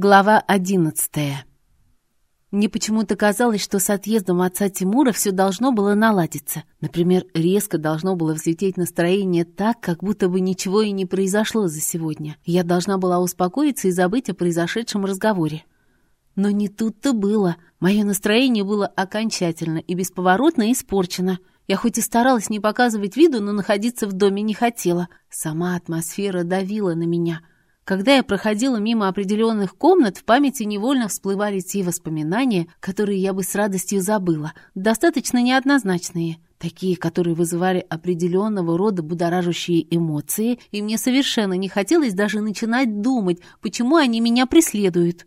Глава одиннадцатая. Мне почему-то казалось, что с отъездом отца Тимура все должно было наладиться. Например, резко должно было взлететь настроение так, как будто бы ничего и не произошло за сегодня. Я должна была успокоиться и забыть о произошедшем разговоре. Но не тут-то было. Мое настроение было окончательно и бесповоротно испорчено. Я хоть и старалась не показывать виду, но находиться в доме не хотела. Сама атмосфера давила на меня — когда я проходила мимо определенных комнат, в памяти невольно всплывали те воспоминания, которые я бы с радостью забыла, достаточно неоднозначные, такие, которые вызывали определенного рода будоражащие эмоции, и мне совершенно не хотелось даже начинать думать, почему они меня преследуют.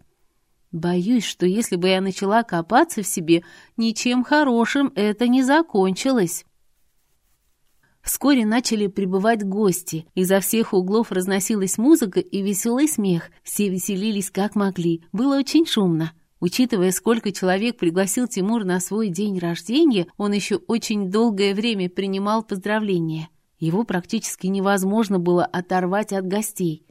Боюсь, что если бы я начала копаться в себе, ничем хорошим это не закончилось. Вскоре начали прибывать гости. Изо всех углов разносилась музыка и веселый смех. Все веселились как могли. Было очень шумно. Учитывая, сколько человек пригласил Тимур на свой день рождения, он еще очень долгое время принимал поздравления. Его практически невозможно было оторвать от гостей.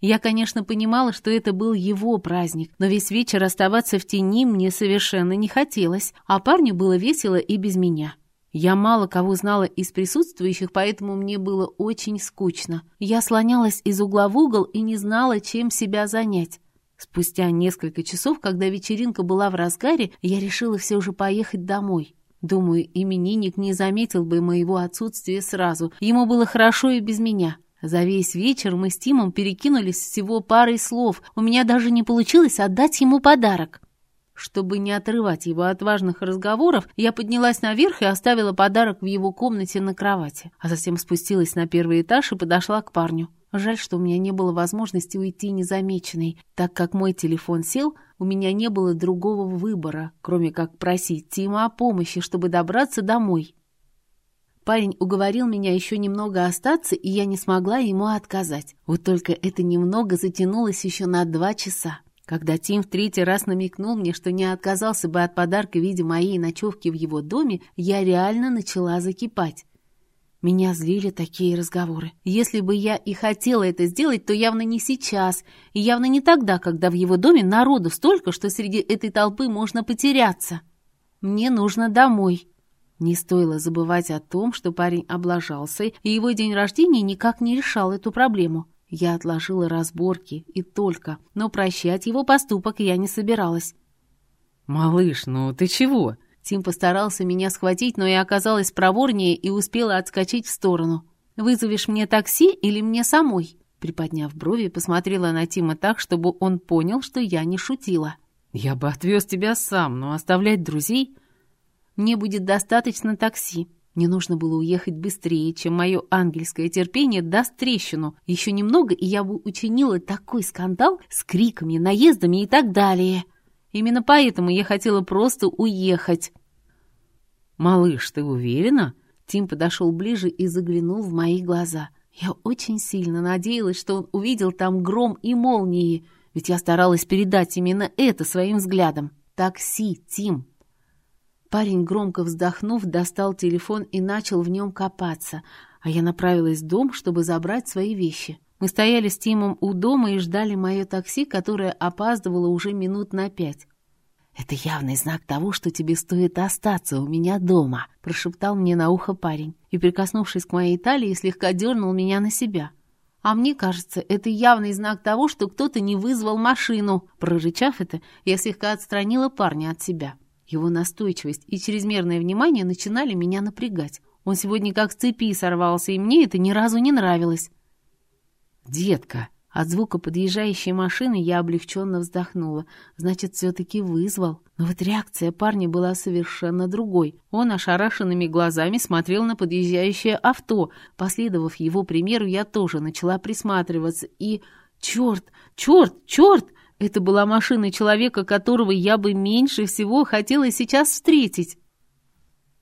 Я, конечно, понимала, что это был его праздник, но весь вечер оставаться в тени мне совершенно не хотелось, а парню было весело и без меня. Я мало кого знала из присутствующих, поэтому мне было очень скучно. Я слонялась из угла в угол и не знала, чем себя занять. Спустя несколько часов, когда вечеринка была в разгаре, я решила все же поехать домой. Думаю, именинник не заметил бы моего отсутствия сразу. Ему было хорошо и без меня. За весь вечер мы с Тимом перекинулись всего парой слов. У меня даже не получилось отдать ему подарок. Чтобы не отрывать его от важных разговоров, я поднялась наверх и оставила подарок в его комнате на кровати, а затем спустилась на первый этаж и подошла к парню. Жаль, что у меня не было возможности уйти незамеченной. Так как мой телефон сел, у меня не было другого выбора, кроме как просить Тима о помощи, чтобы добраться домой. Парень уговорил меня еще немного остаться, и я не смогла ему отказать. Вот только это немного затянулось еще на два часа. Когда Тим в третий раз намекнул мне, что не отказался бы от подарка в виде моей ночевки в его доме, я реально начала закипать. Меня злили такие разговоры. Если бы я и хотела это сделать, то явно не сейчас, и явно не тогда, когда в его доме народу столько, что среди этой толпы можно потеряться. Мне нужно домой. Не стоило забывать о том, что парень облажался, и его день рождения никак не решал эту проблему. Я отложила разборки и только, но прощать его поступок я не собиралась. «Малыш, ну ты чего?» Тим постарался меня схватить, но я оказалась проворнее и успела отскочить в сторону. «Вызовешь мне такси или мне самой?» Приподняв брови, посмотрела на Тима так, чтобы он понял, что я не шутила. «Я бы отвез тебя сам, но оставлять друзей...» «Мне будет достаточно такси», мне нужно было уехать быстрее, чем мое ангельское терпение даст трещину. Еще немного, и я бы учинила такой скандал с криками, наездами и так далее. Именно поэтому я хотела просто уехать. «Малыш, ты уверена?» Тим подошел ближе и заглянул в мои глаза. Я очень сильно надеялась, что он увидел там гром и молнии, ведь я старалась передать именно это своим взглядом. «Такси, Тим!» Парень, громко вздохнув, достал телефон и начал в нем копаться, а я направилась в дом, чтобы забрать свои вещи. Мы стояли с Тимом у дома и ждали мое такси, которое опаздывало уже минут на пять. «Это явный знак того, что тебе стоит остаться у меня дома», — прошептал мне на ухо парень и, прикоснувшись к моей талии, слегка дернул меня на себя. «А мне кажется, это явный знак того, что кто-то не вызвал машину». Прорычав это, я слегка отстранила парня от себя. Его настойчивость и чрезмерное внимание начинали меня напрягать. Он сегодня как с цепи сорвался, и мне это ни разу не нравилось. «Детка!» От звука подъезжающей машины я облегченно вздохнула. Значит, все-таки вызвал. Но вот реакция парня была совершенно другой. Он ошарашенными глазами смотрел на подъезжающее авто. Последовав его примеру, я тоже начала присматриваться. И... Черт! Черт! Черт! Это была машина человека, которого я бы меньше всего хотела сейчас встретить.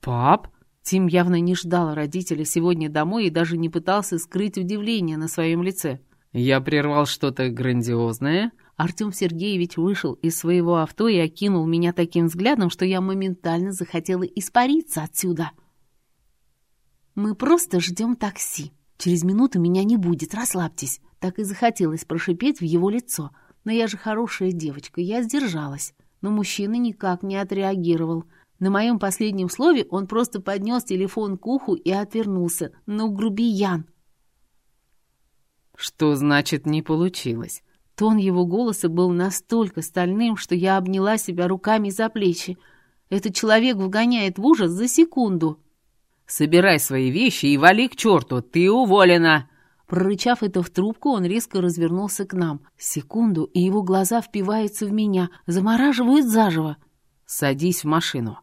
«Пап?» Тим явно не ждал родителя сегодня домой и даже не пытался скрыть удивление на своем лице. «Я прервал что-то грандиозное?» Артем Сергеевич вышел из своего авто и окинул меня таким взглядом, что я моментально захотела испариться отсюда. «Мы просто ждем такси. Через минуту меня не будет, расслабьтесь». Так и захотелось прошипеть в его лицо – Но я же хорошая девочка, я сдержалась. Но мужчина никак не отреагировал. На моем последнем слове он просто поднес телефон к уху и отвернулся. Ну, грубиян. «Что значит «не получилось»?» Тон его голоса был настолько стальным, что я обняла себя руками за плечи. Этот человек вгоняет в ужас за секунду. «Собирай свои вещи и вали к черту, ты уволена!» Прорычав это в трубку, он резко развернулся к нам. Секунду, и его глаза впиваются в меня, замораживают заживо. «Садись в машину».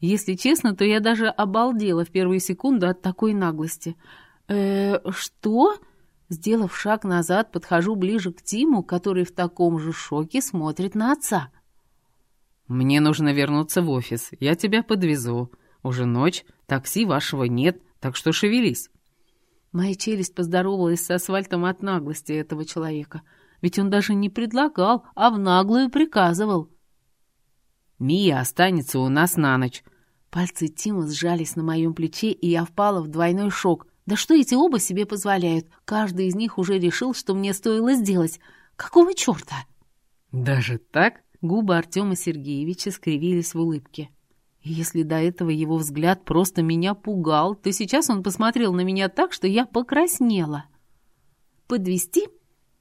Если честно, то я даже обалдела в первые секунды от такой наглости. «Э, что?» Сделав шаг назад, подхожу ближе к Тиму, который в таком же шоке смотрит на отца. «Мне нужно вернуться в офис. Я тебя подвезу. Уже ночь, такси вашего нет, так что шевелись». Моя челюсть поздоровалась с асфальтом от наглости этого человека. Ведь он даже не предлагал, а в наглую приказывал. «Мия останется у нас на ночь». Пальцы Тима сжались на моем плече, и я впала в двойной шок. Да что эти оба себе позволяют? Каждый из них уже решил, что мне стоило сделать. Какого черта? «Даже так?» Губы Артема Сергеевича скривились в улыбке. Если до этого его взгляд просто меня пугал, то сейчас он посмотрел на меня так, что я покраснела. «Подвести?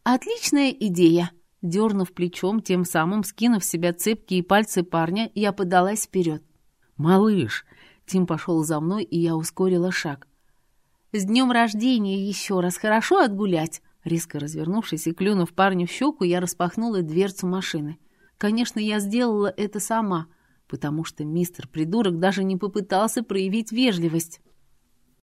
Отличная идея!» Дернув плечом, тем самым скинув с себя цепкие пальцы парня, я подалась вперед. «Малыш!» Тим пошел за мной, и я ускорила шаг. «С днем рождения еще раз хорошо отгулять!» Резко развернувшись и клюнув парню в щеку, я распахнула дверцу машины. Конечно, я сделала это сама, потому что мистер-придурок даже не попытался проявить вежливость.